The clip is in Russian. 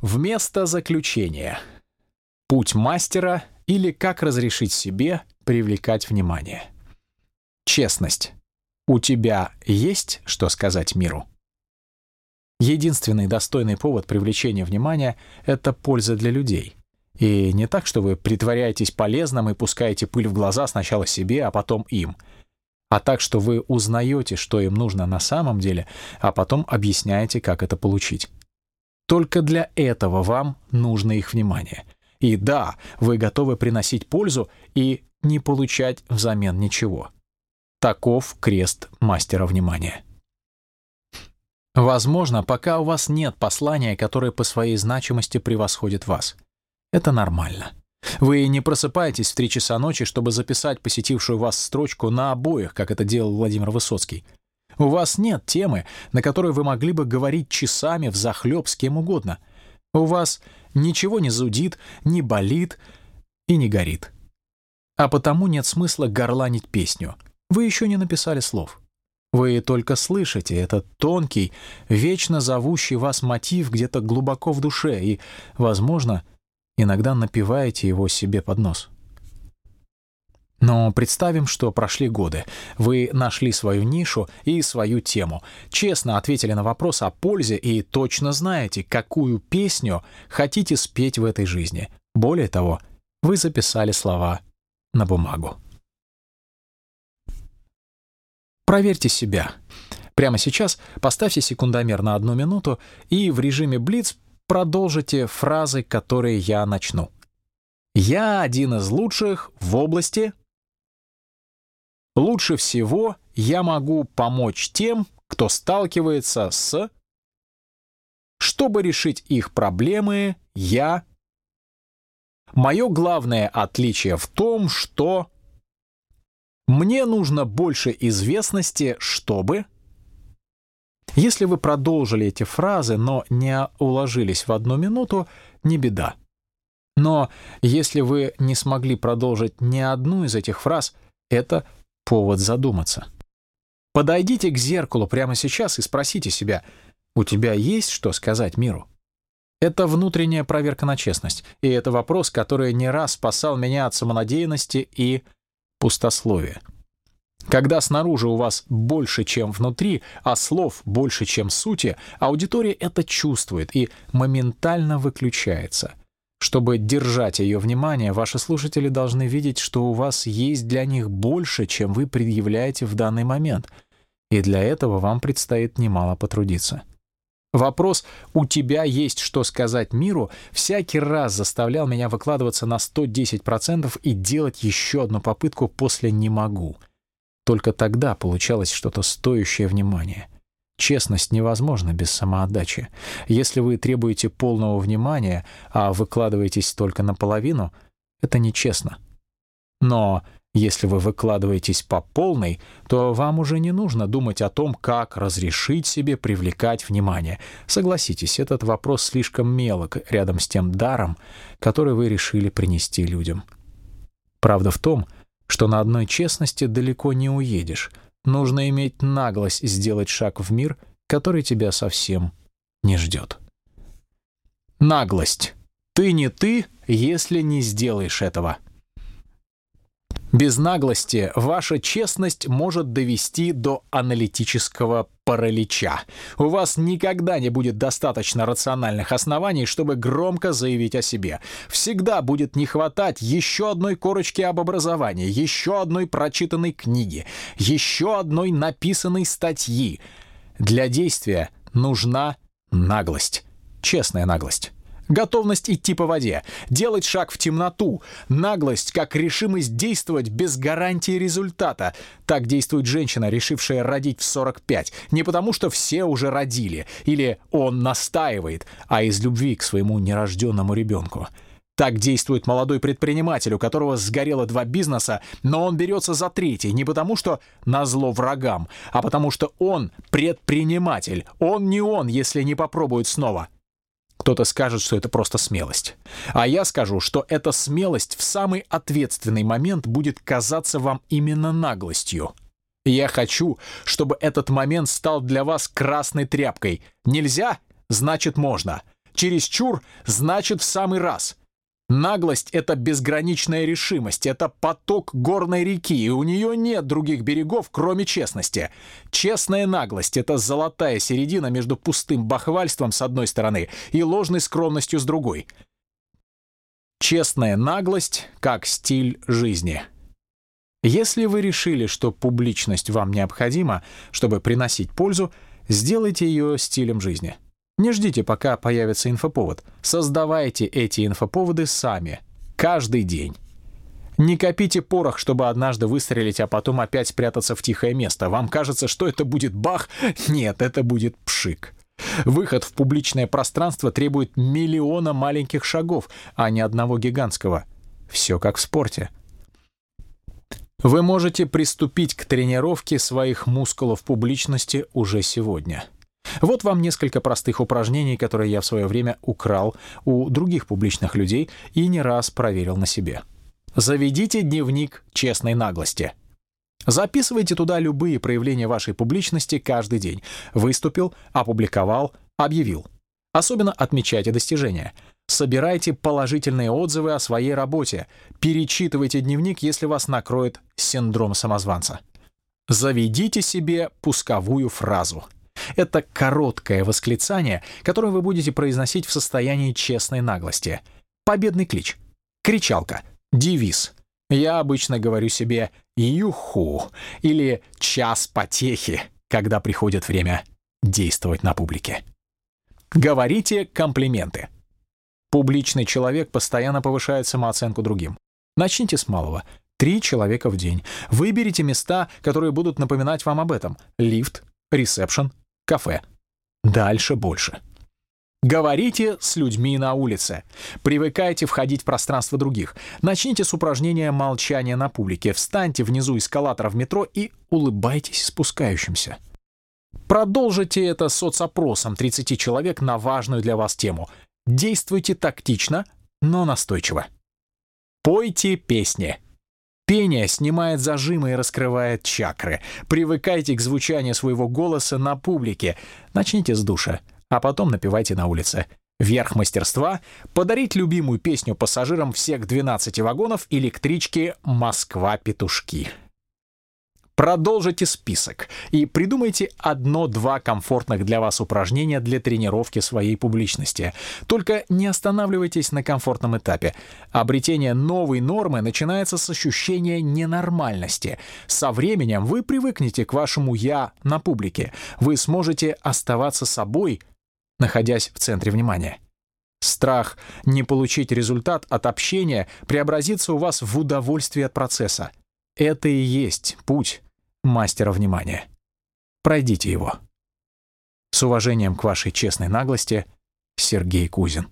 Вместо заключения. Путь мастера или как разрешить себе привлекать внимание. Честность. У тебя есть что сказать миру? Единственный достойный повод привлечения внимания — это польза для людей. И не так, что вы притворяетесь полезным и пускаете пыль в глаза сначала себе, а потом им. А так, что вы узнаете, что им нужно на самом деле, а потом объясняете, как это получить. Только для этого вам нужно их внимание. И да, вы готовы приносить пользу и не получать взамен ничего. Таков крест мастера внимания. Возможно, пока у вас нет послания, которое по своей значимости превосходит вас. Это нормально. Вы не просыпаетесь в три часа ночи, чтобы записать посетившую вас строчку на обоих, как это делал Владимир Высоцкий. У вас нет темы, на которой вы могли бы говорить часами взахлеб с кем угодно. У вас ничего не зудит, не болит и не горит. А потому нет смысла горланить песню. Вы еще не написали слов. Вы только слышите этот тонкий, вечно зовущий вас мотив где-то глубоко в душе и, возможно, иногда напеваете его себе под нос. Но представим, что прошли годы. Вы нашли свою нишу и свою тему, честно ответили на вопрос о пользе и точно знаете, какую песню хотите спеть в этой жизни. Более того, вы записали слова на бумагу. Проверьте себя. Прямо сейчас поставьте секундомер на одну минуту и в режиме Блиц продолжите фразы, которые я начну. Я один из лучших в области. Лучше всего я могу помочь тем, кто сталкивается с... Чтобы решить их проблемы, я... Мое главное отличие в том, что... Мне нужно больше известности, чтобы... Если вы продолжили эти фразы, но не уложились в одну минуту, не беда. Но если вы не смогли продолжить ни одну из этих фраз, это повод задуматься. Подойдите к зеркалу прямо сейчас и спросите себя, у тебя есть что сказать миру? Это внутренняя проверка на честность, и это вопрос, который не раз спасал меня от самонадеянности и пустословие. Когда снаружи у вас больше, чем внутри, а слов больше, чем сути, аудитория это чувствует и моментально выключается. Чтобы держать ее внимание, ваши слушатели должны видеть, что у вас есть для них больше, чем вы предъявляете в данный момент, и для этого вам предстоит немало потрудиться. Вопрос «у тебя есть что сказать миру» всякий раз заставлял меня выкладываться на 110% и делать еще одну попытку после «не могу». Только тогда получалось что-то стоящее внимания. Честность невозможна без самоотдачи. Если вы требуете полного внимания, а выкладываетесь только наполовину, это нечестно. Но если вы выкладываетесь по полной, то вам уже не нужно думать о том, как разрешить себе привлекать внимание. Согласитесь, этот вопрос слишком мелок рядом с тем даром, который вы решили принести людям. Правда в том, что на одной честности далеко не уедешь. Нужно иметь наглость сделать шаг в мир, который тебя совсем не ждет. Наглость. Ты не ты, если не сделаешь этого. Без наглости ваша честность может довести до аналитического паралича. У вас никогда не будет достаточно рациональных оснований, чтобы громко заявить о себе. Всегда будет не хватать еще одной корочки об образовании, еще одной прочитанной книги, еще одной написанной статьи. Для действия нужна наглость. Честная наглость. Готовность идти по воде, делать шаг в темноту, наглость как решимость действовать без гарантии результата. Так действует женщина, решившая родить в 45, не потому что все уже родили, или он настаивает, а из любви к своему нерожденному ребенку. Так действует молодой предприниматель, у которого сгорело два бизнеса, но он берется за третий не потому, что назло врагам, а потому что он предприниматель. Он не он, если не попробует снова. Кто-то скажет, что это просто смелость. А я скажу, что эта смелость в самый ответственный момент будет казаться вам именно наглостью. Я хочу, чтобы этот момент стал для вас красной тряпкой. Нельзя? Значит, можно. Чересчур значит в самый раз. Наглость — это безграничная решимость, это поток горной реки, и у нее нет других берегов, кроме честности. Честная наглость — это золотая середина между пустым бахвальством с одной стороны и ложной скромностью с другой. Честная наглость как стиль жизни. Если вы решили, что публичность вам необходима, чтобы приносить пользу, сделайте ее стилем жизни. Не ждите, пока появится инфоповод. Создавайте эти инфоповоды сами. Каждый день. Не копите порох, чтобы однажды выстрелить, а потом опять спрятаться в тихое место. Вам кажется, что это будет бах? Нет, это будет пшик. Выход в публичное пространство требует миллиона маленьких шагов, а не одного гигантского. Все как в спорте. Вы можете приступить к тренировке своих мускулов публичности уже сегодня. Вот вам несколько простых упражнений, которые я в свое время украл у других публичных людей и не раз проверил на себе. Заведите дневник честной наглости. Записывайте туда любые проявления вашей публичности каждый день. Выступил, опубликовал, объявил. Особенно отмечайте достижения. Собирайте положительные отзывы о своей работе. Перечитывайте дневник, если вас накроет синдром самозванца. Заведите себе пусковую фразу — это короткое восклицание, которое вы будете произносить в состоянии честной наглости. Победный клич. Кричалка. Девиз. Я обычно говорю себе «юху» или «час потехи», когда приходит время действовать на публике. Говорите комплименты. Публичный человек постоянно повышает самооценку другим. Начните с малого. Три человека в день. Выберите места, которые будут напоминать вам об этом. Лифт, ресепшн, кафе. Дальше больше. Говорите с людьми на улице. Привыкайте входить в пространство других. Начните с упражнения молчания на публике. Встаньте внизу эскалатора в метро и улыбайтесь спускающимся. Продолжите это соцопросом 30 человек на важную для вас тему. Действуйте тактично, но настойчиво. Пойте песни. Пение снимает зажимы и раскрывает чакры. Привыкайте к звучанию своего голоса на публике. Начните с душа, а потом напевайте на улице. Верх мастерства — подарить любимую песню пассажирам всех 12 вагонов электрички «Москва-петушки». Продолжите список и придумайте одно-два комфортных для вас упражнения для тренировки своей публичности. Только не останавливайтесь на комфортном этапе. Обретение новой нормы начинается с ощущения ненормальности. Со временем вы привыкнете к вашему «я» на публике. Вы сможете оставаться собой, находясь в центре внимания. Страх не получить результат от общения преобразится у вас в удовольствие от процесса. Это и есть путь мастера внимания. Пройдите его. С уважением к вашей честной наглости, Сергей Кузин.